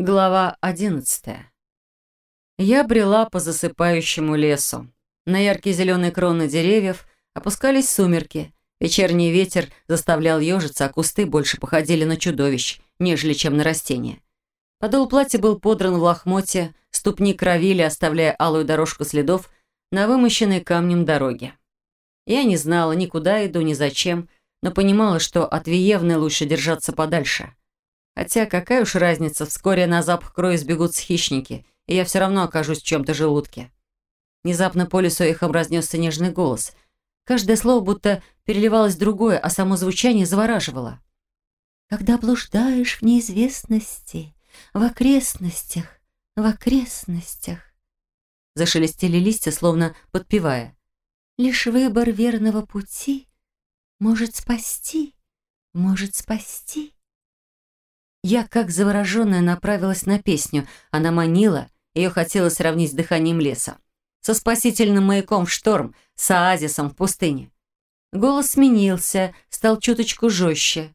Глава одиннадцатая. Я брела по засыпающему лесу. На яркие зеленые кроны деревьев опускались сумерки. Вечерний ветер заставлял ежиться, а кусты больше походили на чудовищ, нежели чем на растения. Подол платья был подран в лохмотье, ступни кровили, оставляя алую дорожку следов на вымощенной камнем дороге. Я не знала ни куда иду, ни зачем, но понимала, что от Виевны лучше держаться подальше. Хотя какая уж разница, вскоре на запах крови сбегутся хищники, и я все равно окажусь в чем-то желудке. Внезапно по лесу эхом разнесся нежный голос. Каждое слово будто переливалось другое, а само звучание завораживало. «Когда блуждаешь в неизвестности, в окрестностях, в окрестностях...» Зашелестели листья, словно подпевая. «Лишь выбор верного пути может спасти, может спасти...» Я, как завороженная, направилась на песню. Она манила, ее хотелось сравнить с дыханием леса. Со спасительным маяком в шторм, с оазисом в пустыне. Голос сменился, стал чуточку жестче.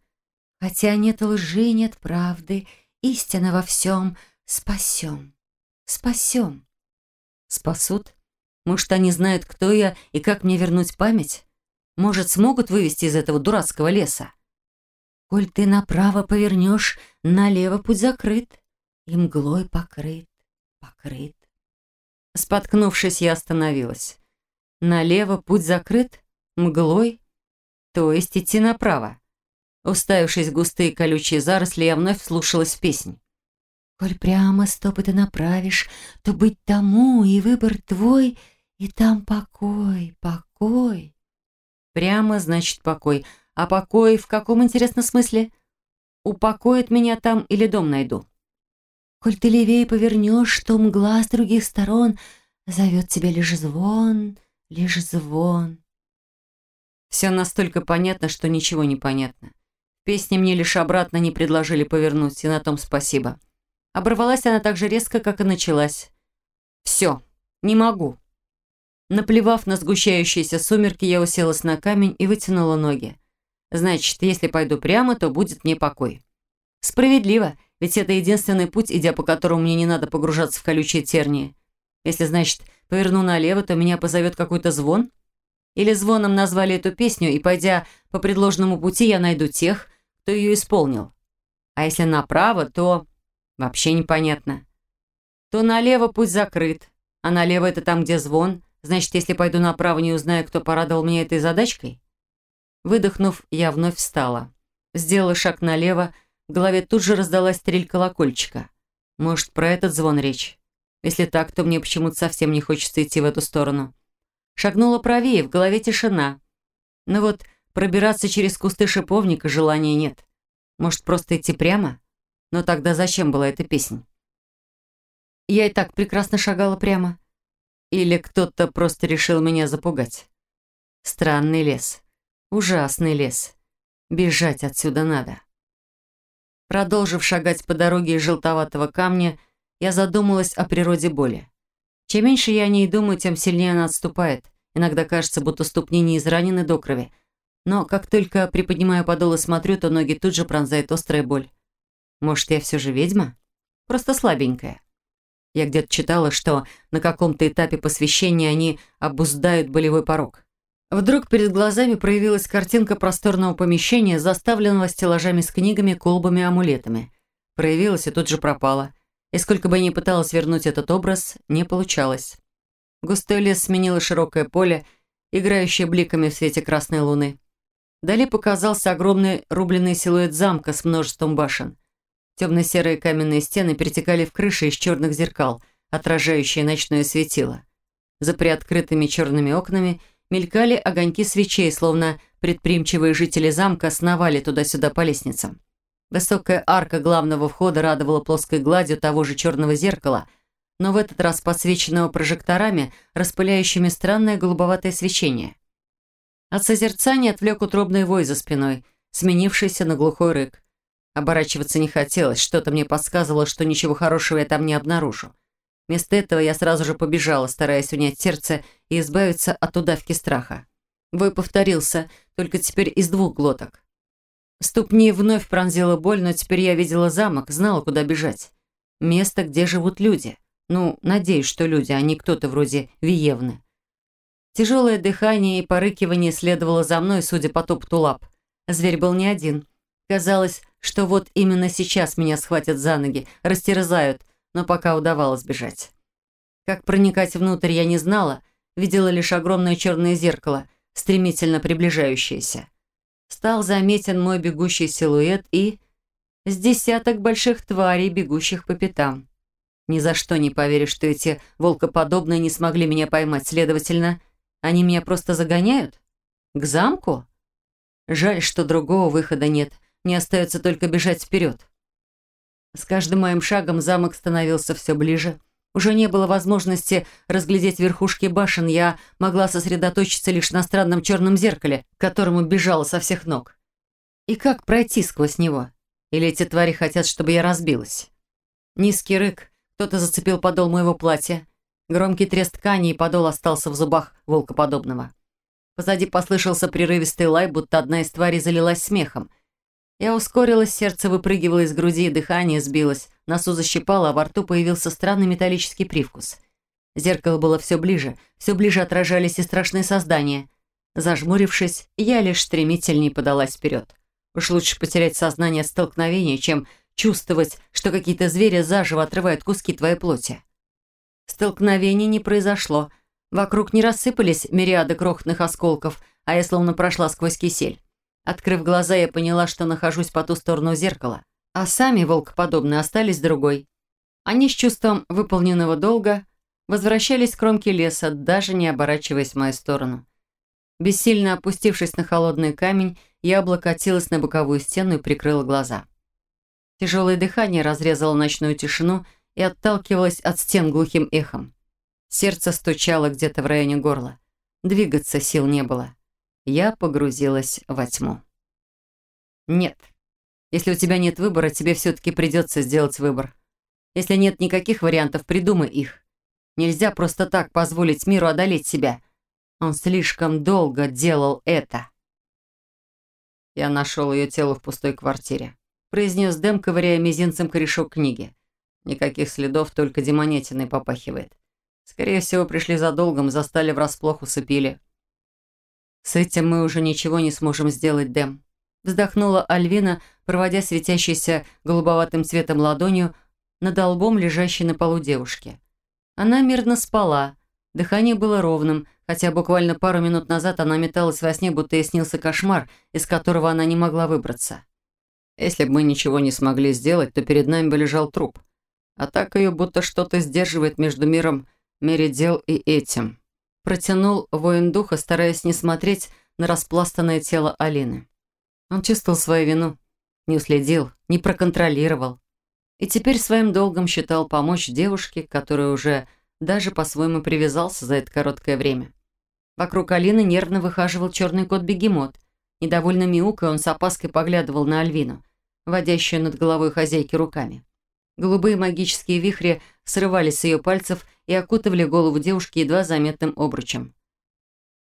Хотя нет лжи, нет правды, истина во всем. Спасем, спасем. Спасут? Может, они знают, кто я и как мне вернуть память? Может, смогут вывести из этого дурацкого леса? Коль ты направо повернешь, налево путь закрыт, и мглой покрыт, покрыт. Споткнувшись, я остановилась. Налево путь закрыт, мглой, то есть идти направо. Уставившись в густые колючие заросли, я вновь вслушалась в песнь. «Коль прямо стопы ты направишь, то быть тому, и выбор твой, и там покой, покой». «Прямо значит покой», а покой в каком, интересном смысле? Упокоит меня там или дом найду? Коль ты левее повернешь, то мгла с других сторон зовет тебя лишь звон, лишь звон. Все настолько понятно, что ничего не понятно. Песни мне лишь обратно не предложили повернуть, и на том спасибо. Оборвалась она так же резко, как и началась. Все, не могу. Наплевав на сгущающиеся сумерки, я уселась на камень и вытянула ноги. Значит, если пойду прямо, то будет мне покой. Справедливо, ведь это единственный путь, идя по которому мне не надо погружаться в колючие тернии. Если, значит, поверну налево, то меня позовет какой-то звон? Или звоном назвали эту песню, и, пойдя по предложенному пути, я найду тех, кто ее исполнил. А если направо, то... Вообще непонятно. То налево путь закрыт, а налево это там, где звон. Значит, если пойду направо, не узнаю, кто порадовал меня этой задачкой? Выдохнув, я вновь встала. Сделала шаг налево, в голове тут же раздалась стрель колокольчика. Может, про этот звон речь? Если так, то мне почему-то совсем не хочется идти в эту сторону. Шагнула правее, в голове тишина. Но вот пробираться через кусты шиповника желания нет. Может, просто идти прямо? Но тогда зачем была эта песня? Я и так прекрасно шагала прямо. Или кто-то просто решил меня запугать? Странный лес. Ужасный лес. Бежать отсюда надо. Продолжив шагать по дороге из желтоватого камня, я задумалась о природе боли. Чем меньше я о ней думаю, тем сильнее она отступает. Иногда кажется, будто ступни не изранены до крови. Но как только приподнимаю подол и смотрю, то ноги тут же пронзает острая боль. Может, я все же ведьма? Просто слабенькая. Я где-то читала, что на каком-то этапе посвящения они обуздают болевой порог. Вдруг перед глазами проявилась картинка просторного помещения, заставленного стеллажами с книгами, колбами, амулетами. Проявилась и тут же пропала. И сколько бы я ни пыталась вернуть этот образ, не получалось. Густой лес сменило широкое поле, играющее бликами в свете красной луны. Вдали показался огромный рубленый силуэт замка с множеством башен. Темно-серые каменные стены перетекали в крыши из черных зеркал, отражающие ночное светило. За приоткрытыми черными окнами – мелькали огоньки свечей, словно предприимчивые жители замка сновали туда-сюда по лестницам. Высокая арка главного входа радовала плоской гладью того же черного зеркала, но в этот раз подсвеченного прожекторами, распыляющими странное голубоватое свечение. От созерцания отвлек утробный вой за спиной, сменившийся на глухой рык. Оборачиваться не хотелось, что-то мне подсказывало, что ничего хорошего я там не обнаружу. Вместо этого я сразу же побежала, стараясь унять сердце и избавиться от удавки страха. Вой повторился, только теперь из двух глоток. Ступни вновь пронзила боль, но теперь я видела замок, знала, куда бежать. Место, где живут люди. Ну, надеюсь, что люди, а не кто-то вроде Виевны. Тяжелое дыхание и порыкивание следовало за мной, судя по топоту лап. Зверь был не один. Казалось, что вот именно сейчас меня схватят за ноги, растерзают, но пока удавалось бежать. Как проникать внутрь я не знала, видела лишь огромное черное зеркало, стремительно приближающееся. Стал заметен мой бегущий силуэт и... с десяток больших тварей, бегущих по пятам. Ни за что не поверишь, что эти волкоподобные не смогли меня поймать. Следовательно, они меня просто загоняют? К замку? Жаль, что другого выхода нет. Мне остается только бежать вперед. С каждым моим шагом замок становился все ближе. Уже не было возможности разглядеть верхушки башен, я могла сосредоточиться лишь на странном черном зеркале, к которому бежала со всех ног. И как пройти сквозь него? Или эти твари хотят, чтобы я разбилась? Низкий рык, кто-то зацепил подол моего платья. Громкий треск ткани, и подол остался в зубах волкоподобного. Позади послышался прерывистый лай, будто одна из тварей залилась смехом. Я ускорилась, сердце выпрыгивало из груди, дыхание сбилось, носу защипало, а во рту появился странный металлический привкус. Зеркало было все ближе, все ближе отражались и страшные создания. Зажмурившись, я лишь стремительнее подалась вперед. Уж лучше потерять сознание от столкновения, чем чувствовать, что какие-то звери заживо отрывают куски твоей плоти. Столкновения не произошло — Вокруг не рассыпались мириады крохотных осколков, а я словно прошла сквозь кисель. Открыв глаза, я поняла, что нахожусь по ту сторону зеркала, а сами волкоподобные остались другой. Они с чувством выполненного долга возвращались к кромке леса, даже не оборачиваясь в мою сторону. Бессильно опустившись на холодный камень, я облокотилась на боковую стену и прикрыла глаза. Тяжелое дыхание разрезало ночную тишину и отталкивалось от стен глухим эхом. Сердце стучало где-то в районе горла. Двигаться сил не было. Я погрузилась во тьму. Нет. Если у тебя нет выбора, тебе все-таки придется сделать выбор. Если нет никаких вариантов, придумай их. Нельзя просто так позволить миру одолеть себя. Он слишком долго делал это. Я нашел ее тело в пустой квартире. Произнес Дэм, ковыряя мизинцем корешок книги. Никаких следов, только демонетиной попахивает. Скорее всего, пришли за долгом, застали врасплох, усыпили. «С этим мы уже ничего не сможем сделать, Дэм», вздохнула Альвина, проводя светящейся голубоватым цветом ладонью над лбом лежащей на полу девушки. Она мирно спала, дыхание было ровным, хотя буквально пару минут назад она металась во сне, будто ей снился кошмар, из которого она не могла выбраться. Если бы мы ничего не смогли сделать, то перед нами бы лежал труп. А так ее будто что-то сдерживает между миром Меридел и этим. Протянул воин духа, стараясь не смотреть на распластанное тело Алины. Он чувствовал свою вину, не уследил, не проконтролировал. И теперь своим долгом считал помочь девушке, которая уже даже по-своему привязался за это короткое время. Вокруг Алины нервно выхаживал черный кот-бегемот. Недовольно мяукая, он с опаской поглядывал на Альвину, водящую над головой хозяйки руками. Голубые магические вихри срывались с ее пальцев и окутывали голову девушки едва заметным обручем.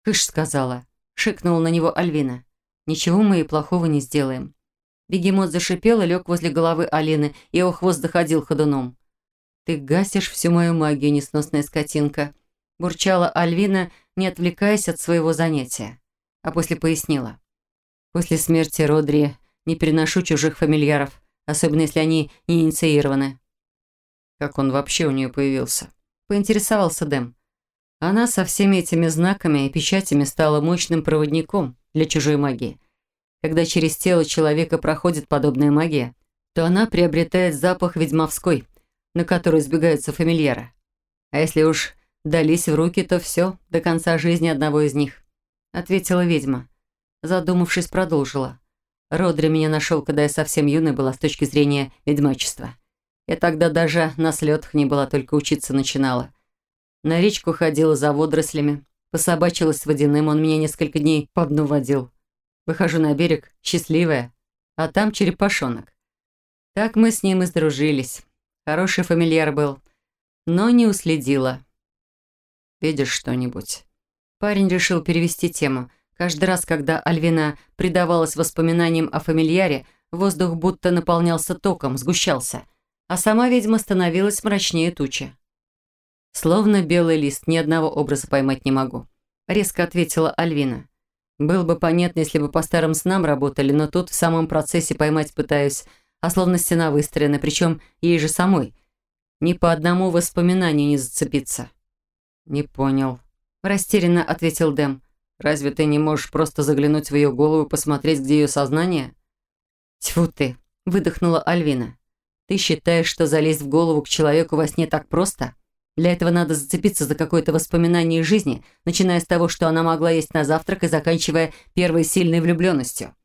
«Кыш», — сказала, — шикнула на него Альвина. «Ничего мы и плохого не сделаем». Бегемот зашипел и лег возле головы Алины, и его хвост доходил ходуном. «Ты гасишь всю мою магию, несносная скотинка», — бурчала Альвина, не отвлекаясь от своего занятия. А после пояснила. «После смерти Родри не переношу чужих фамильяров, особенно если они не инициированы». «Как он вообще у нее появился?» поинтересовался Дэм. Она со всеми этими знаками и печатями стала мощным проводником для чужой магии. Когда через тело человека проходит подобная магия, то она приобретает запах ведьмовской, на который избегаются фамильяра. А если уж дались в руки, то все, до конца жизни одного из них. Ответила ведьма. Задумавшись, продолжила. Родри меня нашел, когда я совсем юной была с точки зрения ведьмачества. Я тогда даже на слетах не была, только учиться начинала. На речку ходила за водорослями, пособачилась с водяным, он меня несколько дней по дну водил. Выхожу на берег, счастливая, а там черепашонок. Так мы с ним и сдружились. Хороший фамильяр был, но не уследила. «Видишь что-нибудь?» Парень решил перевести тему. Каждый раз, когда Альвина предавалась воспоминаниям о фамильяре, воздух будто наполнялся током, сгущался – а сама ведьма становилась мрачнее тучи. «Словно белый лист, ни одного образа поймать не могу», — резко ответила Альвина. «Было бы понятно, если бы по старым снам работали, но тут в самом процессе поймать пытаюсь, а словно стена выстроена, причем ей же самой. Ни по одному воспоминанию не зацепиться». «Не понял», — растерянно ответил Дэм. «Разве ты не можешь просто заглянуть в ее голову и посмотреть, где ее сознание?» «Тьфу ты!» – выдохнула Альвина. «Ты считаешь, что залезть в голову к человеку во сне так просто? Для этого надо зацепиться за какое-то воспоминание жизни, начиная с того, что она могла есть на завтрак и заканчивая первой сильной влюбленностью.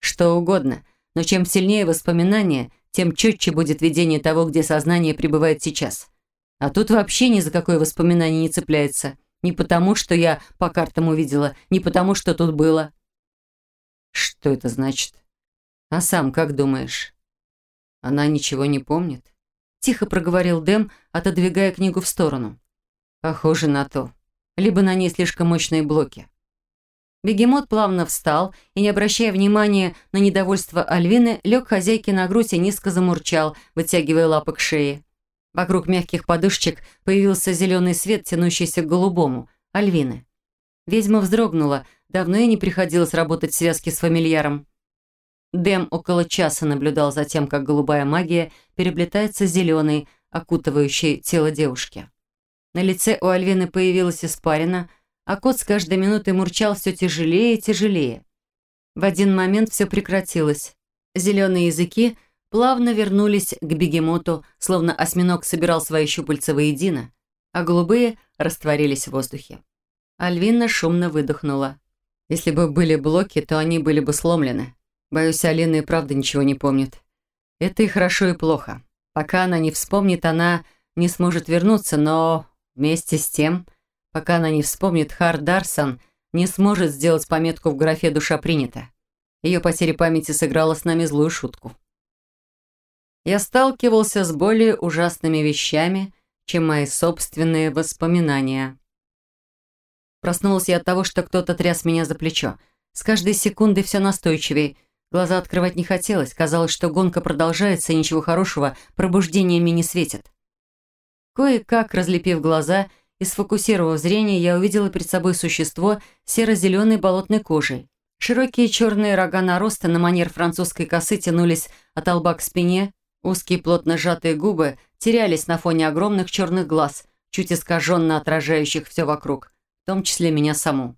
Что угодно, но чем сильнее воспоминание, тем четче будет видение того, где сознание пребывает сейчас. А тут вообще ни за какое воспоминание не цепляется. Не потому, что я по картам увидела, не потому, что тут было. Что это значит? А сам как думаешь? Она ничего не помнит? Тихо проговорил Дэм, отодвигая книгу в сторону. Похоже на то. Либо на ней слишком мощные блоки. Бегемот плавно встал и, не обращая внимания на недовольство Альвины, лег хозяйке на грудь и низко замурчал, вытягивая лапы к шее. Вокруг мягких подушечек появился зеленый свет, тянущийся к голубому, Альвины. Ведьма вздрогнула, давно ей не приходилось работать в связке с фамильяром. Дэм около часа наблюдал за тем, как голубая магия переплетается с зеленой, окутывающей тело девушки. На лице у Альвины появилась испарина, а кот с каждой минутой мурчал все тяжелее и тяжелее. В один момент все прекратилось. Зеленые языки плавно вернулись к бегемоту, словно осьминог собирал свои щупальца воедино, а голубые растворились в воздухе. Альвина шумно выдохнула. Если бы были блоки, то они были бы сломлены. Боюсь, Алина и правда ничего не помнит. Это и хорошо, и плохо. Пока она не вспомнит, она не сможет вернуться, но вместе с тем, пока она не вспомнит, Хар Дарсон не сможет сделать пометку в графе «Душа принята». Ее потеря памяти сыграла с нами злую шутку. Я сталкивался с более ужасными вещами, чем мои собственные воспоминания. Проснулась я от того, что кто-то тряс меня за плечо. С каждой секундой все настойчивее – Глаза открывать не хотелось. Казалось, что гонка продолжается, и ничего хорошего пробуждениями не светит. Кое-как, разлепив глаза и сфокусировав зрение, я увидела перед собой существо серо-зеленой болотной кожей. Широкие черные рога нароста на манер французской косы тянулись от лба к спине, узкие плотно сжатые губы терялись на фоне огромных черных глаз, чуть искаженно отражающих все вокруг, в том числе меня саму.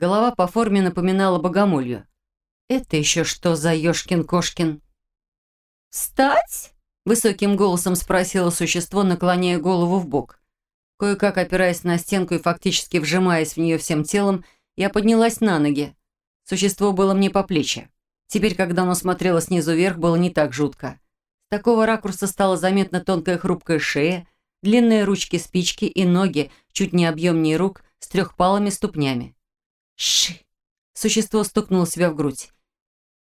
Голова по форме напоминала богомолью. «Это еще что за Ёшкин-Кошкин?» «Встать?» – высоким голосом спросило существо, наклоняя голову в бок. Кое-как опираясь на стенку и фактически вжимаясь в нее всем телом, я поднялась на ноги. Существо было мне по плечи. Теперь, когда оно смотрело снизу вверх, было не так жутко. С такого ракурса стала заметна тонкая хрупкая шея, длинные ручки-спички и ноги, чуть не объемнее рук, с трехпалыми ступнями. «Ши!» Существо стукнуло себя в грудь.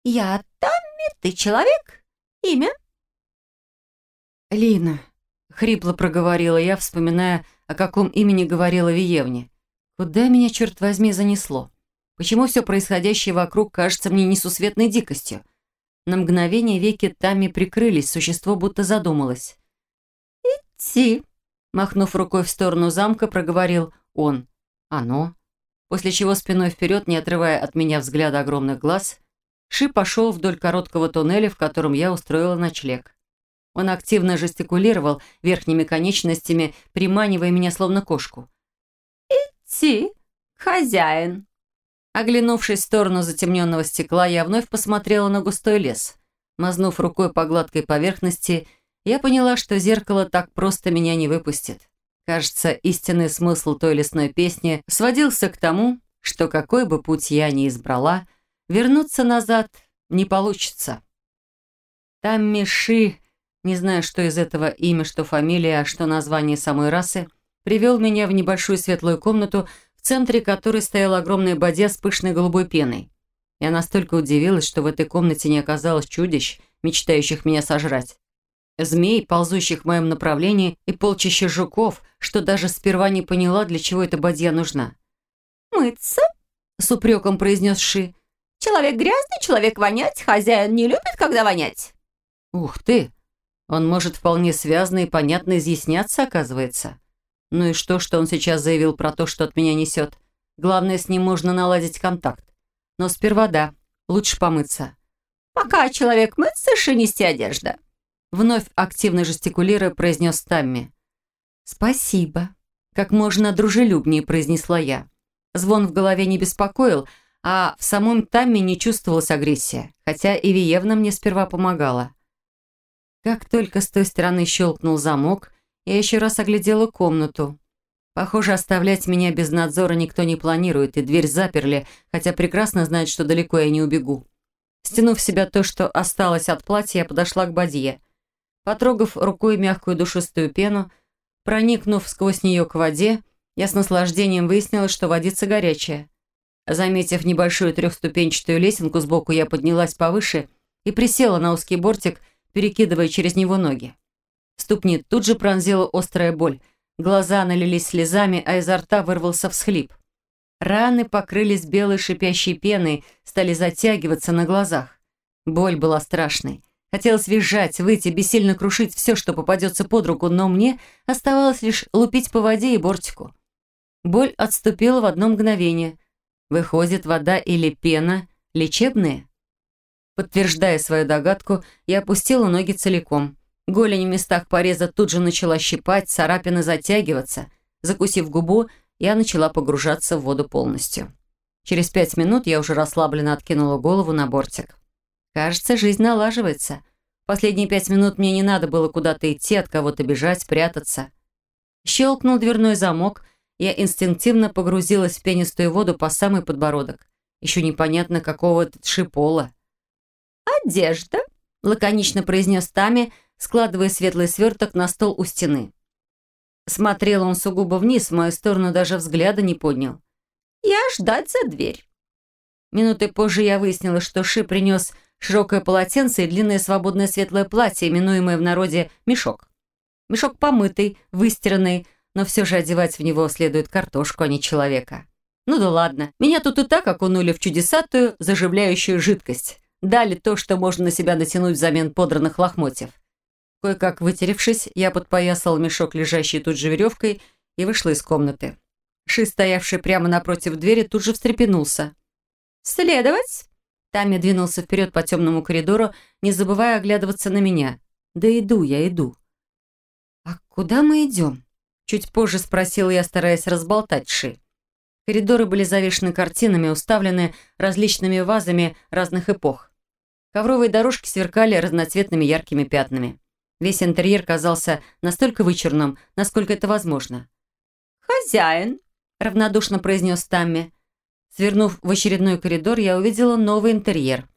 «Я Тамми, ты человек? Имя?» «Лина», — хрипло проговорила я, вспоминая, о каком имени говорила Виевне. «Куда меня, черт возьми, занесло? Почему все происходящее вокруг кажется мне несусветной дикостью?» На мгновение веки Тамми прикрылись, существо будто задумалось. «Идти», — махнув рукой в сторону замка, проговорил он. «Оно?» После чего спиной вперед, не отрывая от меня взгляда огромных глаз, Ши пошел вдоль короткого туннеля, в котором я устроила ночлег. Он активно жестикулировал верхними конечностями, приманивая меня словно кошку. «Идти, хозяин!» Оглянувшись в сторону затемненного стекла, я вновь посмотрела на густой лес. Мазнув рукой по гладкой поверхности, я поняла, что зеркало так просто меня не выпустит. Кажется, истинный смысл той лесной песни сводился к тому, что какой бы путь я ни избрала – Вернуться назад не получится. Там Миши, не знаю, что из этого имя, что фамилия, а что название самой расы, привел меня в небольшую светлую комнату, в центре которой стояла огромная бадья с пышной голубой пеной. Я настолько удивилась, что в этой комнате не оказалось чудищ, мечтающих меня сожрать. Змей, ползущих в моем направлении, и полчища жуков, что даже сперва не поняла, для чего эта бадья нужна. «Мыться?» — с упреком произнес Ши. Человек грязный, человек вонять, хозяин не любит, когда вонять». «Ух ты! Он может вполне связно и понятно изъясняться, оказывается. Ну и что, что он сейчас заявил про то, что от меня несет? Главное, с ним можно наладить контакт. Но сперва да, лучше помыться. «Пока человек мыться, шинести одежда», Вновь активно жестикулируя, произнес Тамми. «Спасибо», — как можно дружелюбнее произнесла я. Звон в голове не беспокоил, а в самом Тамми не чувствовалась агрессия, хотя и Виевна мне сперва помогала. Как только с той стороны щелкнул замок, я еще раз оглядела комнату. Похоже, оставлять меня без надзора никто не планирует, и дверь заперли, хотя прекрасно знают, что далеко я не убегу. Стянув в себя то, что осталось от платья, я подошла к бадье. Потрогав рукой мягкую душистую пену, проникнув сквозь нее к воде, я с наслаждением выяснила, что водица горячая. Заметив небольшую трехступенчатую лесенку сбоку, я поднялась повыше и присела на узкий бортик, перекидывая через него ноги. Ступни тут же пронзила острая боль, глаза налились слезами, а изо рта вырвался всхлип. Раны покрылись белой шипящей пеной, стали затягиваться на глазах. Боль была страшной. Хотелось визжать, выйти, бессильно крушить все, что попадется под руку, но мне оставалось лишь лупить по воде и бортику. Боль отступила в одно мгновение. Выходит, вода или пена лечебные? Подтверждая свою догадку, я опустила ноги целиком. Голень в местах пореза тут же начала щипать, царапины затягиваться. Закусив губу, я начала погружаться в воду полностью. Через пять минут я уже расслабленно откинула голову на бортик. Кажется, жизнь налаживается. Последние пять минут мне не надо было куда-то идти, от кого-то бежать, прятаться. Щелкнул дверной замок, я инстинктивно погрузилась в пенистую воду по самый подбородок. Еще непонятно, какого шипола. «Одежда», — лаконично произнес Тами, складывая светлый сверток на стол у стены. Смотрел он сугубо вниз, в мою сторону даже взгляда не поднял. «Я ждать за дверь». Минуты позже я выяснила, что Ши принес широкое полотенце и длинное свободное светлое платье, именуемое в народе мешок. Мешок помытый, выстиранный, но все же одевать в него следует картошку, а не человека. Ну да ладно, меня тут и так окунули в чудесатую, заживляющую жидкость. Дали то, что можно на себя натянуть взамен подранных лохмотьев. Кое-как вытеревшись, я подпоясал мешок, лежащий тут же веревкой, и вышла из комнаты. Ши, стоявший прямо напротив двери, тут же встрепенулся. «Следовать?» Тами двинулся вперед по темному коридору, не забывая оглядываться на меня. «Да иду я, иду». «А куда мы идем?» Чуть позже спросила я, стараясь разболтать Ши. Коридоры были завешены картинами, уставлены различными вазами разных эпох. Ковровые дорожки сверкали разноцветными яркими пятнами. Весь интерьер казался настолько вычурным, насколько это возможно. «Хозяин», — равнодушно произнес Тамми. Свернув в очередной коридор, я увидела новый интерьер.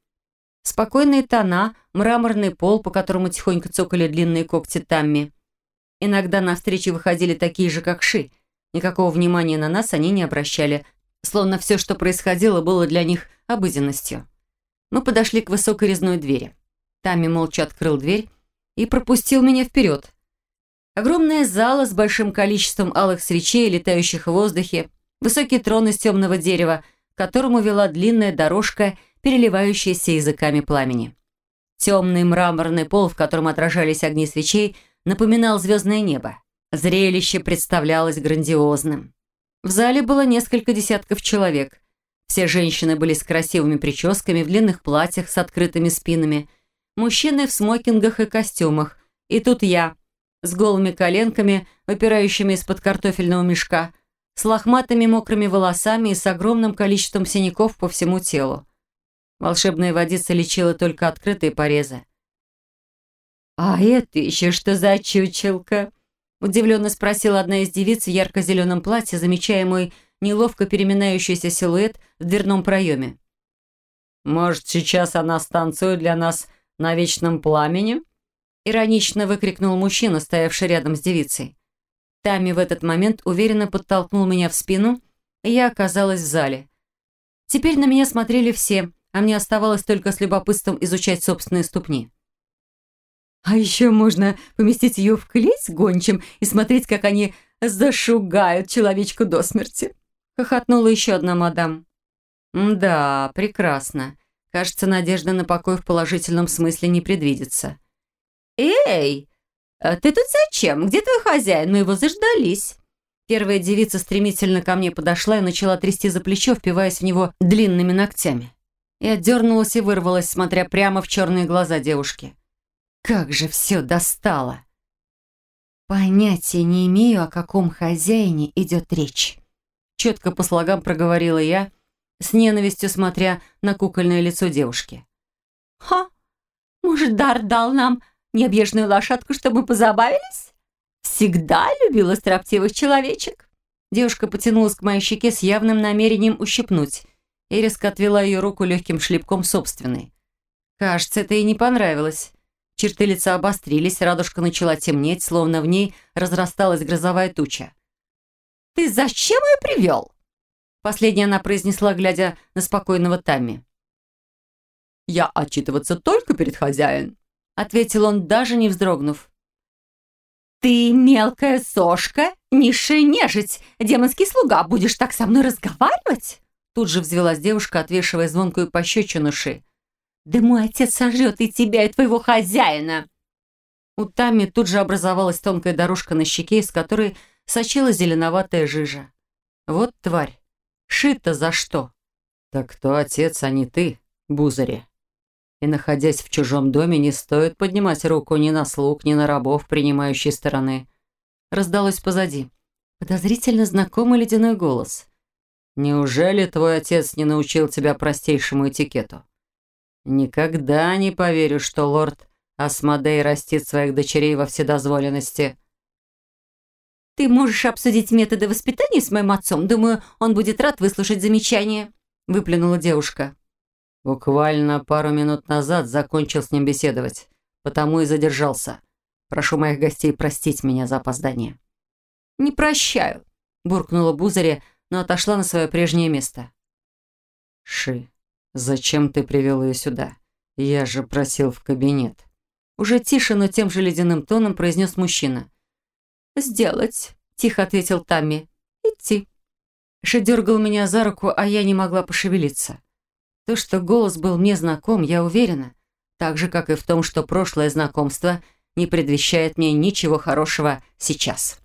Спокойные тона, мраморный пол, по которому тихонько цокали длинные когти Тамми. Иногда на встречи выходили такие же, как Ши. Никакого внимания на нас они не обращали, словно все, что происходило, было для них обыденностью. Мы подошли к высокой резной двери. Тамми молча открыл дверь и пропустил меня вперед. Огромная зала с большим количеством алых свечей, летающих в воздухе, высокий трон из темного дерева, к которому вела длинная дорожка, переливающаяся языками пламени. Темный мраморный пол, в котором отражались огни свечей, напоминал звездное небо. Зрелище представлялось грандиозным. В зале было несколько десятков человек. Все женщины были с красивыми прическами, в длинных платьях с открытыми спинами, мужчины в смокингах и костюмах. И тут я, с голыми коленками, выпирающими из-под картофельного мешка, с лохматыми мокрыми волосами и с огромным количеством синяков по всему телу. Волшебная водица лечила только открытые порезы. «А это еще что за чучелка?» Удивленно спросила одна из девиц в ярко-зеленом платье, замечая мой неловко переминающийся силуэт в дверном проеме. «Может, сейчас она станцует для нас на вечном пламени?» Иронично выкрикнул мужчина, стоявший рядом с девицей. Тами в этот момент уверенно подтолкнул меня в спину, и я оказалась в зале. Теперь на меня смотрели все, а мне оставалось только с любопытством изучать собственные ступни. А еще можно поместить ее в клеть с гончим и смотреть, как они зашугают человечку до смерти. Хохотнула еще одна мадам. Да, прекрасно. Кажется, надежда на покой в положительном смысле не предвидится. «Эй!» «А ты тут зачем? Где твой хозяин? Мы его заждались». Первая девица стремительно ко мне подошла и начала трясти за плечо, впиваясь в него длинными ногтями. Я дернулась и вырвалась, смотря прямо в черные глаза девушки. Как же все достало! Понятия не имею, о каком хозяине идет речь. Четко по слогам проговорила я, с ненавистью смотря на кукольное лицо девушки. «Ха! Может, дар дал нам необъезженную лошадку, чтобы позабавились? Всегда любила строптивых человечек». Девушка потянулась к моей щеке с явным намерением ущипнуть и резко отвела ее руку легким шлепком собственной. Кажется, это ей не понравилось. Черты лица обострились, радужка начала темнеть, словно в ней разрасталась грозовая туча. «Ты зачем ее привел?» Последняя она произнесла, глядя на спокойного Тамми. «Я отчитываться только перед хозяин», — ответил он, даже не вздрогнув. «Ты мелкая сошка, низшая нежить, демонский слуга, будешь так со мной разговаривать?» Тут же взвелась девушка, отвешивая звонкую пощечину Ши. «Да мой отец сожрет и тебя, и твоего хозяина!» У Тами тут же образовалась тонкая дорожка на щеке, из которой сочилась зеленоватая жижа. Вот тварь. Шито за что? Так кто отец, а не ты, Бузари? И находясь в чужом доме, не стоит поднимать руку ни на слуг, ни на рабов, принимающей стороны. Раздалось позади. Подозрительно знакомый ледяной голос. «Неужели твой отец не научил тебя простейшему этикету?» «Никогда не поверю, что лорд Асмодей растит своих дочерей во вседозволенности». «Ты можешь обсудить методы воспитания с моим отцом? Думаю, он будет рад выслушать замечание», — выплюнула девушка. «Буквально пару минут назад закончил с ним беседовать, потому и задержался. Прошу моих гостей простить меня за опоздание». «Не прощаю», — буркнула Бузаря, но отошла на свое прежнее место. «Ши, «Зачем ты привел ее сюда? Я же просил в кабинет». Уже тише, но тем же ледяным тоном произнес мужчина. «Сделать», — тихо ответил Тамми. «Идти». Ши дергал меня за руку, а я не могла пошевелиться. То, что голос был мне знаком, я уверена. Так же, как и в том, что прошлое знакомство не предвещает мне ничего хорошего сейчас.